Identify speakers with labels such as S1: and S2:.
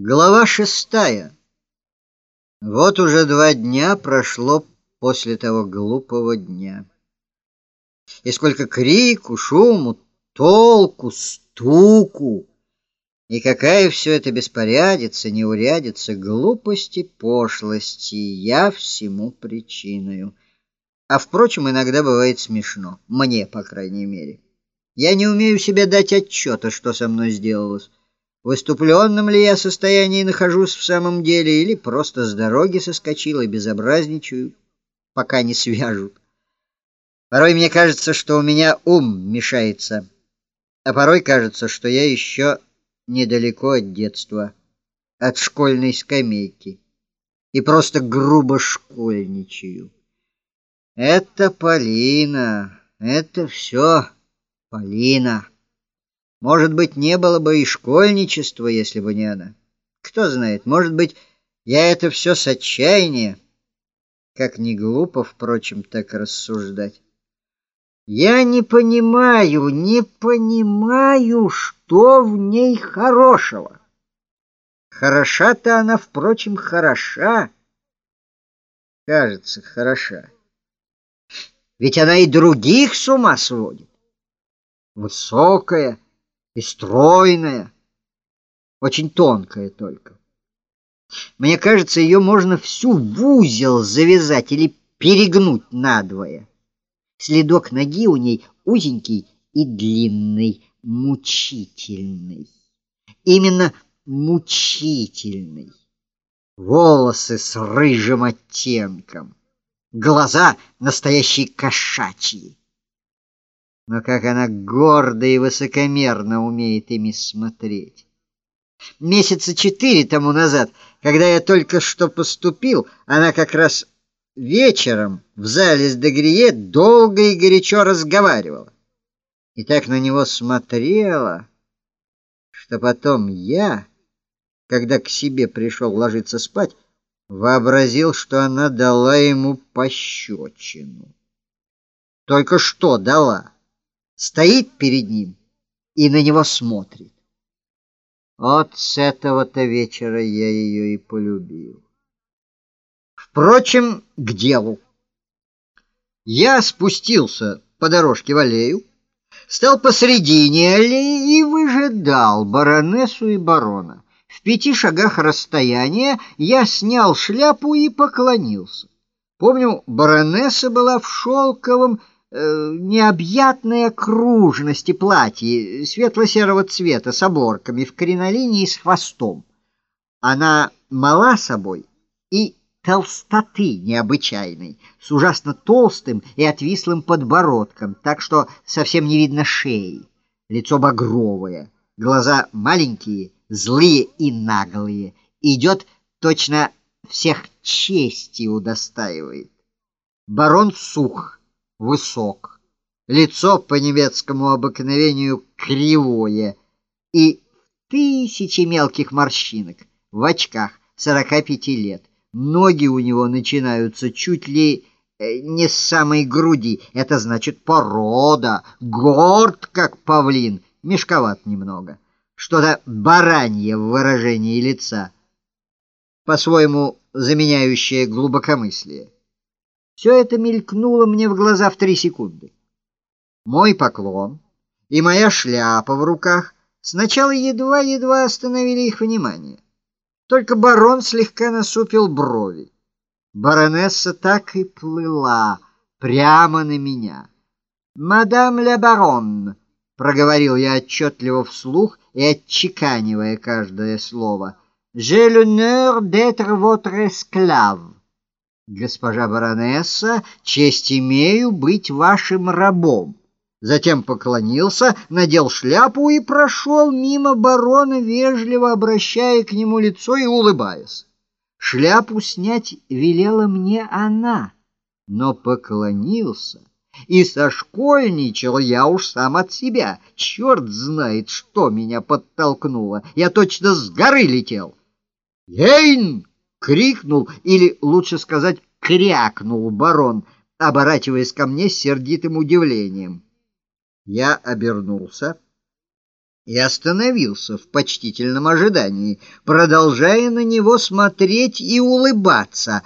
S1: Глава шестая. Вот уже два дня прошло после того глупого дня. И сколько крику, шуму, толку, стуку. И какая все это беспорядица, неурядица, глупости, пошлости, я всему причиною. А, впрочем, иногда бывает смешно, мне, по крайней мере. Я не умею себе дать отчета, что со мной сделалось. В выступленном ли я состоянии нахожусь в самом деле, или просто с дороги соскочил и безобразничаю, пока не свяжут. Порой мне кажется, что у меня ум мешается, а порой кажется, что я еще недалеко от детства, от школьной скамейки, и просто грубо школьничаю. Это Полина, это все Полина. Может быть, не было бы и школьничества, если бы не она. Кто знает, может быть, я это все с отчаяния. Как не глупо, впрочем, так рассуждать. Я не понимаю, не понимаю, что в ней хорошего. Хороша-то она, впрочем, хороша. Кажется, хороша. Ведь она и других с ума сводит. Высокая, и стройная, очень тонкая только. Мне кажется, ее можно всю в узел завязать или перегнуть надвое. Следок ноги у ней узенький и длинный, мучительный. Именно мучительный. Волосы с рыжим оттенком, глаза настоящие кошачьи но как она гордо и высокомерно умеет ими смотреть. Месяца четыре тому назад, когда я только что поступил, она как раз вечером в зале с Дегрие долго и горячо разговаривала. И так на него смотрела, что потом я, когда к себе пришел ложиться спать, вообразил, что она дала ему пощечину. Только что дала стоит перед ним и на него смотрит. Вот с этого-то вечера я ее и полюбил. Впрочем, к делу. Я спустился по дорожке в аллею, стал посредине аллеи и выжидал баронессу и барона. В пяти шагах расстояния я снял шляпу и поклонился. Помню, баронесса была в шелковом необъятной окружности платье светло-серого цвета с оборками в кринолине и с хвостом. Она мала собой и толстоты необычайной, с ужасно толстым и отвислым подбородком, так что совсем не видно шеи. Лицо багровое, глаза маленькие, злые и наглые. Идет точно всех чести удостаивает. Барон сух высок, лицо по немецкому обыкновению кривое и тысячи мелких морщинок, в очках, сорока пяти лет. Ноги у него начинаются чуть ли э, не с самой груди. Это значит порода, горд, как павлин, мешковат немного. Что-то баранье в выражении лица, по-своему заменяющее глубокомыслие. Все это мелькнуло мне в глаза в три секунды. Мой поклон и моя шляпа в руках сначала едва-едва остановили их внимание. Только барон слегка насупил брови. Баронесса так и плыла прямо на меня. «Мадам ля барон», — проговорил я отчетливо вслух и отчеканивая каждое слово, «j'ai l'honneur d'être votre esclave». Госпожа баронесса, честь имею быть вашим рабом. Затем поклонился, надел шляпу и прошел мимо барона, вежливо обращая к нему лицо и улыбаясь. Шляпу снять велела мне она, но поклонился и сошкольничал я уж сам от себя. Черт знает, что меня подтолкнуло. Я точно с горы летел. «Ейн!» Крикнул, или, лучше сказать, крякнул барон, оборачиваясь ко мне с сердитым удивлением. Я обернулся и остановился в почтительном ожидании, продолжая на него смотреть и улыбаться.